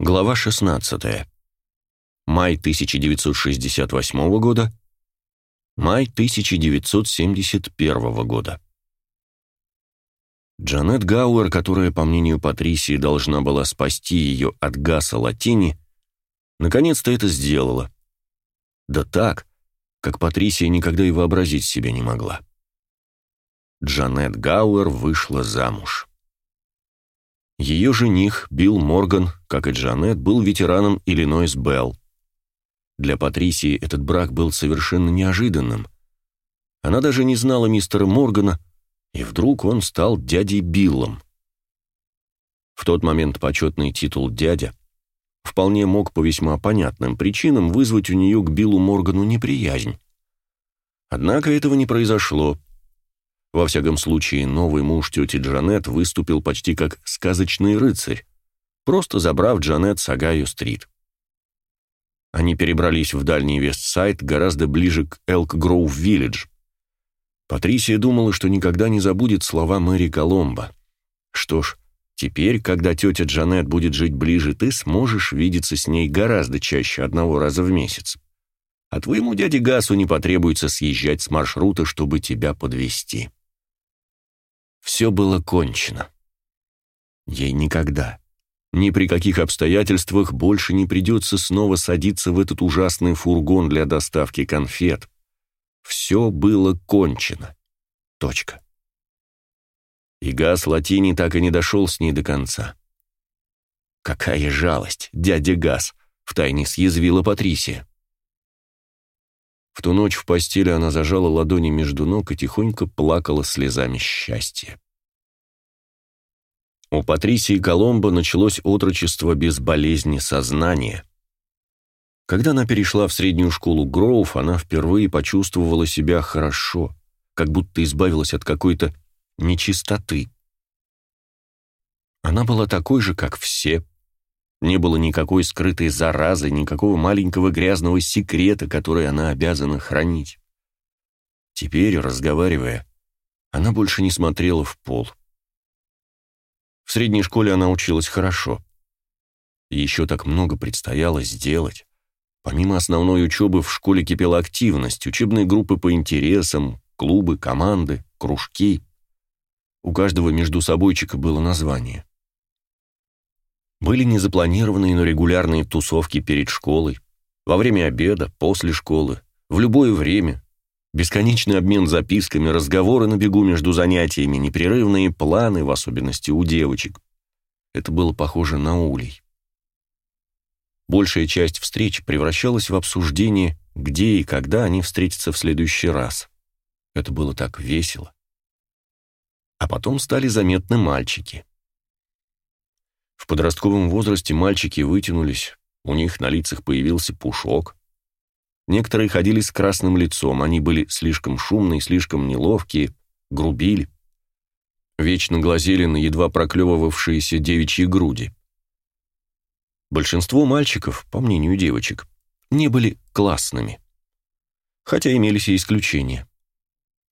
Глава 16. Май 1968 года. Май 1971 года. Джанет Гауэр, которая, по мнению Патрисии, должна была спасти ее от Гаса Латини, наконец-то это сделала. Да так, как Патрисия никогда и вообразить себе не могла. Джанет Гауэр вышла замуж. Ее жених, Билл Морган, как и Джанет, был ветераном Иллинойс Белл. Для Патрисии этот брак был совершенно неожиданным. Она даже не знала мистера Моргана, и вдруг он стал дядей Биллом. В тот момент почетный титул «дядя» вполне мог по весьма понятным причинам вызвать у нее к Биллу Моргану неприязнь. Однако этого не произошло. Во всяком случае, новый муж тети Джанет выступил почти как сказочный рыцарь, просто забрав Джанет с Агайо-стрит. Они перебрались в дальний Вестсайд, гораздо ближе к Элк-Гроув-Виллидж. Патрисия думала, что никогда не забудет слова Мэри Коломбо. Что ж, теперь, когда тетя Джанет будет жить ближе, ты сможешь видеться с ней гораздо чаще одного раза в месяц. А твоему дяде Гасу не потребуется съезжать с маршрута, чтобы тебя подвести. Все было кончено. Ей никогда, ни при каких обстоятельствах больше не придется снова садиться в этот ужасный фургон для доставки конфет. Все было кончено. Точка. И Газ Латини так и не дошел с ней до конца. «Какая жалость, дядя Газ!» — втайне съязвила Патрисия. В ту ночь в постели она зажала ладони между ног и тихонько плакала слезами счастья. У Патрисии Коломбо началось отрочество без болезни сознания. Когда она перешла в среднюю школу Гроув, она впервые почувствовала себя хорошо, как будто избавилась от какой-то нечистоты. Она была такой же, как все, не было никакой скрытой заразы, никакого маленького грязного секрета, который она обязана хранить. Теперь, разговаривая, она больше не смотрела в пол. В средней школе она училась хорошо. Еще так много предстояло сделать. Помимо основной учебы в школе кипела активность, учебные группы по интересам, клубы, команды, кружки. У каждого между собойчика было название. Были незапланированные, но регулярные тусовки перед школой, во время обеда, после школы, в любое время. Бесконечный обмен записками, разговоры на бегу между занятиями, непрерывные планы, в особенности у девочек. Это было похоже на улей. Большая часть встреч превращалась в обсуждение, где и когда они встретятся в следующий раз. Это было так весело. А потом стали заметны мальчики. В подростковом возрасте мальчики вытянулись, у них на лицах появился пушок. Некоторые ходили с красным лицом, они были слишком шумные, слишком неловкие, грубили. Вечно глазели на едва проклевывавшиеся девичьи груди. Большинство мальчиков, по мнению девочек, не были классными. Хотя имелись и исключения.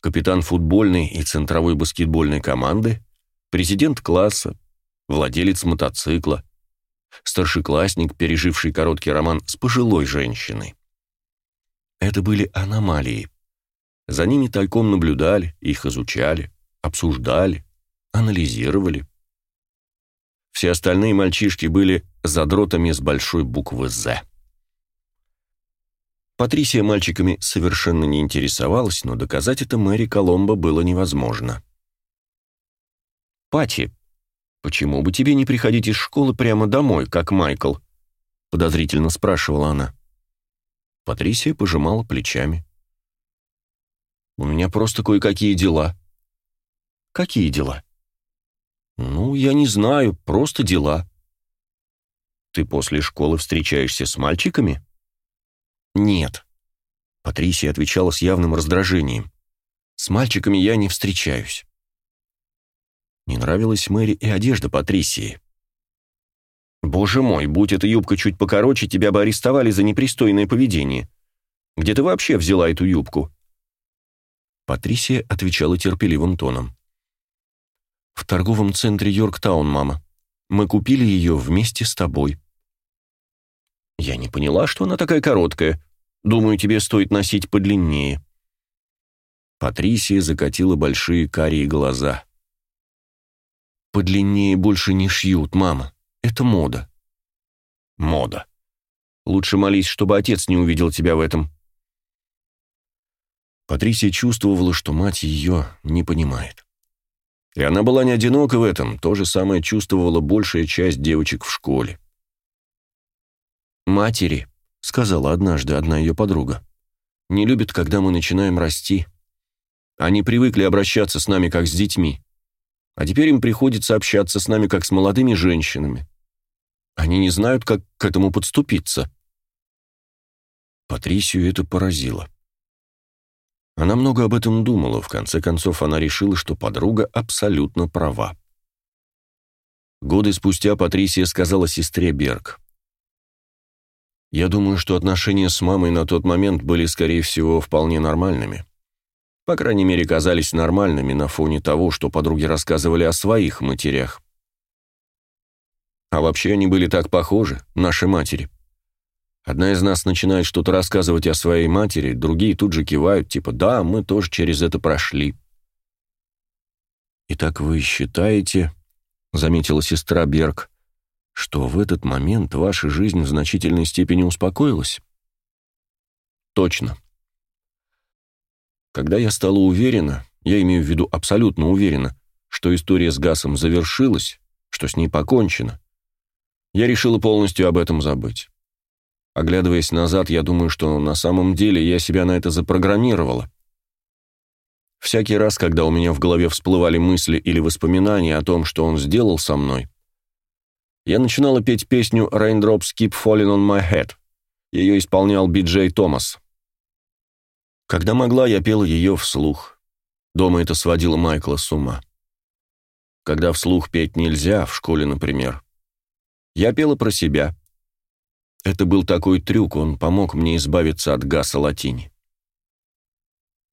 Капитан футбольной и центровой баскетбольной команды, президент класса, владелец мотоцикла, старшеклассник, переживший короткий роман с пожилой женщиной. Это были аномалии. За ними тайком наблюдали, их изучали, обсуждали, анализировали. Все остальные мальчишки были задротами с большой буквы «З». Патрисия мальчиками совершенно не интересовалась, но доказать это Мэри Коломбо было невозможно. «Пати, «Почему бы тебе не приходить из школы прямо домой, как Майкл?» — подозрительно спрашивала она. Патрисия пожимала плечами. «У меня просто кое-какие дела». «Какие дела?» «Ну, я не знаю, просто дела». «Ты после школы встречаешься с мальчиками?» «Нет», — Патрисия отвечала с явным раздражением. «С мальчиками я не встречаюсь». Не нравилась Мэри и одежда Патрисии. «Боже мой, будь эта юбка чуть покороче, тебя бы арестовали за непристойное поведение. Где ты вообще взяла эту юбку?» Патрисия отвечала терпеливым тоном. «В торговом центре Йорктаун, мама. Мы купили ее вместе с тобой. «Я не поняла, что она такая короткая. Думаю, тебе стоит носить подлиннее». Патрисия закатила большие карие глаза. «Подлиннее больше не шьют, мама. Это мода». «Мода. Лучше молись, чтобы отец не увидел тебя в этом». Патрисия чувствовала, что мать ее не понимает. И она была не одинока в этом, то же самое чувствовала большая часть девочек в школе. «Матери», — сказала однажды одна ее подруга, — «не любят, когда мы начинаем расти. Они привыкли обращаться с нами как с детьми, а теперь им приходится общаться с нами как с молодыми женщинами. Они не знают, как к этому подступиться». Патрисию это поразило. Она много об этом думала, в конце концов она решила, что подруга абсолютно права. Годы спустя Патрисия сказала сестре Берг. «Я думаю, что отношения с мамой на тот момент были, скорее всего, вполне нормальными. По крайней мере, казались нормальными на фоне того, что подруги рассказывали о своих матерях. А вообще они были так похожи, наши матери. Одна из нас начинает что-то рассказывать о своей матери, другие тут же кивают, типа «да, мы тоже через это прошли». «Итак вы считаете, — заметила сестра Берг, — что в этот момент ваша жизнь в значительной степени успокоилась?» «Точно. Когда я стала уверена, я имею в виду абсолютно уверена, что история с Гасом завершилась, что с ней покончено, я решила полностью об этом забыть. Оглядываясь назад, я думаю, что на самом деле я себя на это запрограммировала. Всякий раз, когда у меня в голове всплывали мысли или воспоминания о том, что он сделал со мной, я начинала петь песню «Raindrops Keep Falling on My Head». Ее исполнял Би-Джей Томас. Когда могла, я пела ее вслух. Дома это сводило Майкла с ума. Когда вслух петь нельзя, в школе, например, я пела про себя. Это был такой трюк, он помог мне избавиться от Гаса Латини.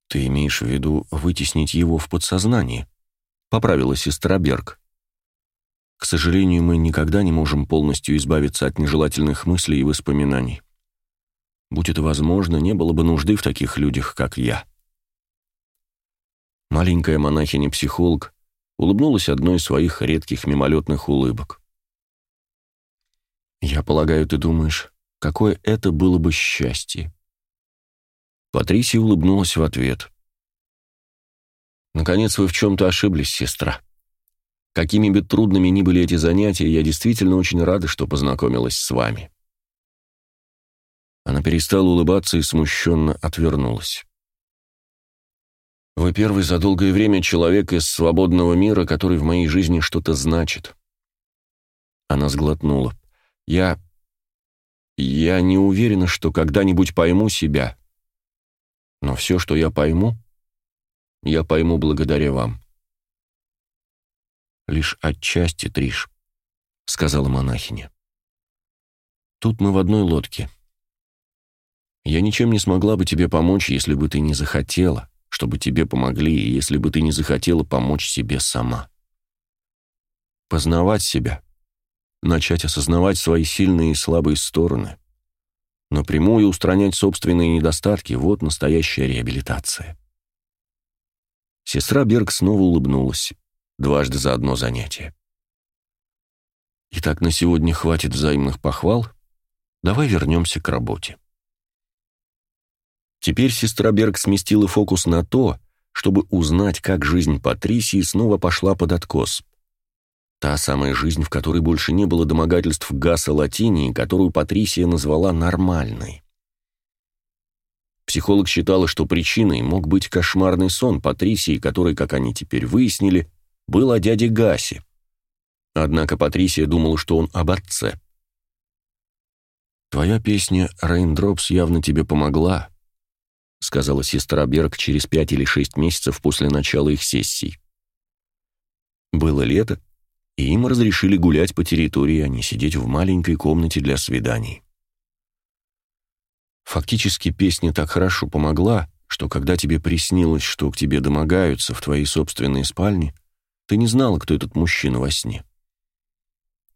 «Ты имеешь в виду вытеснить его в подсознание?» — поправила сестра Берг. «К сожалению, мы никогда не можем полностью избавиться от нежелательных мыслей и воспоминаний. Будь это возможно, не было бы нужды в таких людях, как я». Маленькая монахиня-психолог улыбнулась одной из своих редких мимолетных улыбок. Я полагаю, ты думаешь, какое это было бы счастье?» Патрисия улыбнулась в ответ. «Наконец вы в чем-то ошиблись, сестра. Какими бы трудными ни были эти занятия, я действительно очень рада, что познакомилась с вами». Она перестала улыбаться и смущенно отвернулась. «Вы первый за долгое время человек из свободного мира, который в моей жизни что-то значит». Она сглотнула. Я... Я не уверена, что когда-нибудь пойму себя. Но все, что я пойму, я пойму благодаря вам. Лишь отчасти, Триш, — сказала монахиня. Тут мы в одной лодке. Я ничем не смогла бы тебе помочь, если бы ты не захотела, чтобы тебе помогли, и если бы ты не захотела помочь себе сама. Познавать себя — начать осознавать свои сильные и слабые стороны. Напрямую устранять собственные недостатки – вот настоящая реабилитация. Сестра Берг снова улыбнулась, дважды за одно занятие. Итак, на сегодня хватит взаимных похвал. Давай вернемся к работе. Теперь сестра Берг сместила фокус на то, чтобы узнать, как жизнь Патрисии снова пошла под откос. Та самая жизнь, в которой больше не было домогательств Гаса Латинии, которую Патрисия назвала нормальной. Психолог считала, что причиной мог быть кошмарный сон Патрисии, который, как они теперь выяснили, был о дяде Гасе. Однако Патрисия думала, что он об отце. «Твоя песня «Raindrops» явно тебе помогла», — сказала сестра Берг через пять или шесть месяцев после начала их сессий. Было лето, и им разрешили гулять по территории, а не сидеть в маленькой комнате для свиданий. Фактически песня так хорошо помогла, что когда тебе приснилось, что к тебе домогаются в твоей собственной спальне, ты не знала, кто этот мужчина во сне.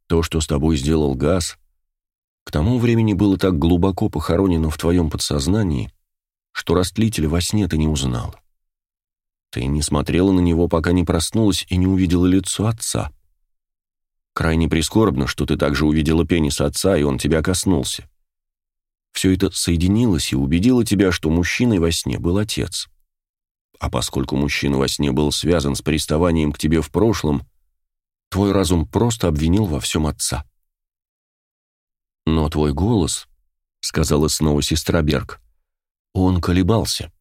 То, что с тобой сделал Газ, К тому времени было так глубоко похоронено в твоем подсознании, что растлителя во сне ты не узнала. Ты не смотрела на него, пока не проснулась и не увидела лицо отца. Крайне прискорбно, что ты также увидела пенис отца, и он тебя коснулся. Все это соединилось и убедило тебя, что мужчиной во сне был отец. А поскольку мужчина во сне был связан с приставанием к тебе в прошлом, твой разум просто обвинил во всем отца. Но твой голос, — сказала снова сестра Берг, — он колебался.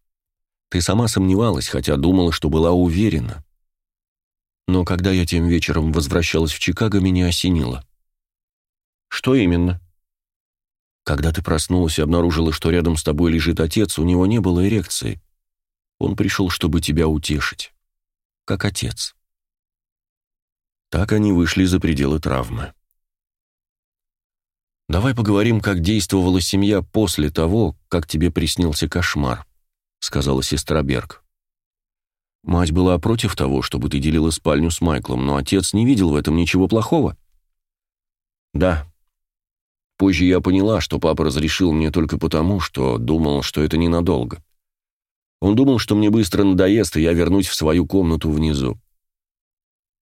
Ты сама сомневалась, хотя думала, что была уверена. Но когда я тем вечером возвращалась в Чикаго, меня осенило. Что именно? Когда ты проснулась и обнаружила, что рядом с тобой лежит отец, у него не было эрекции. Он пришел, чтобы тебя утешить. Как отец. Так они вышли за пределы травмы. Давай поговорим, как действовала семья после того, как тебе приснился кошмар сказала сестра Берг. Мать была против того, чтобы ты делила спальню с Майклом, но отец не видел в этом ничего плохого. Да. Позже я поняла, что папа разрешил мне только потому, что думал, что это ненадолго. Он думал, что мне быстро надоест, и я вернусь в свою комнату внизу.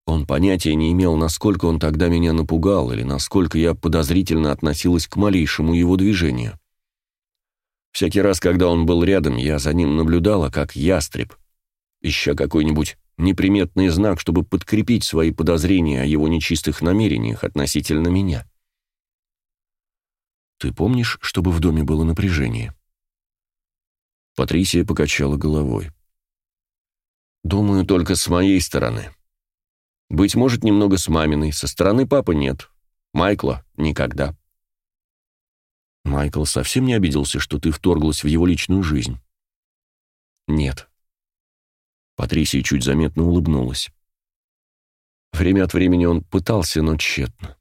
Он понятия не имел, насколько он тогда меня напугал или насколько я подозрительно относилась к малейшему его движению. Всякий раз, когда он был рядом, я за ним наблюдала, как ястреб, ища какой-нибудь неприметный знак, чтобы подкрепить свои подозрения о его нечистых намерениях относительно меня. «Ты помнишь, чтобы в доме было напряжение?» Патрисия покачала головой. «Думаю, только с моей стороны. Быть может, немного с маминой, со стороны папы нет. Майкла — никогда». Майкл совсем не обиделся, что ты вторглась в его личную жизнь? Нет. Патрисия чуть заметно улыбнулась. Время от времени он пытался, но тщетно.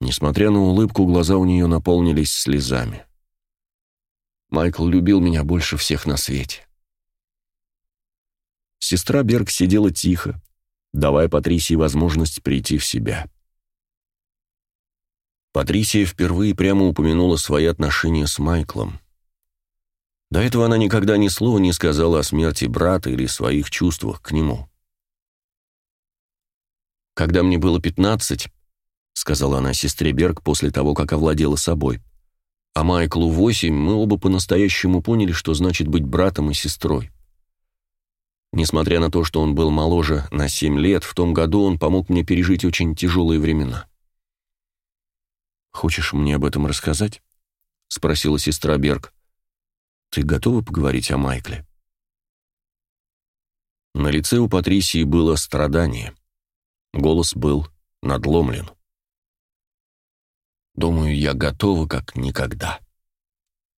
Несмотря на улыбку, глаза у нее наполнились слезами. Майкл любил меня больше всех на свете. Сестра Берг сидела тихо, давая Патрисии возможность прийти в себя. Патрисия впервые прямо упомянула свои отношения с Майклом. До этого она никогда ни слова не сказала о смерти брата или своих чувствах к нему. «Когда мне было пятнадцать», — сказала она сестре Берг после того, как овладела собой, «а Майклу восемь, мы оба по-настоящему поняли, что значит быть братом и сестрой. Несмотря на то, что он был моложе на семь лет, в том году он помог мне пережить очень тяжелые времена. «Хочешь мне об этом рассказать?» — спросила сестра Берг. «Ты готова поговорить о Майкле?» На лице у Патрисии было страдание. Голос был надломлен. «Думаю, я готова как никогда».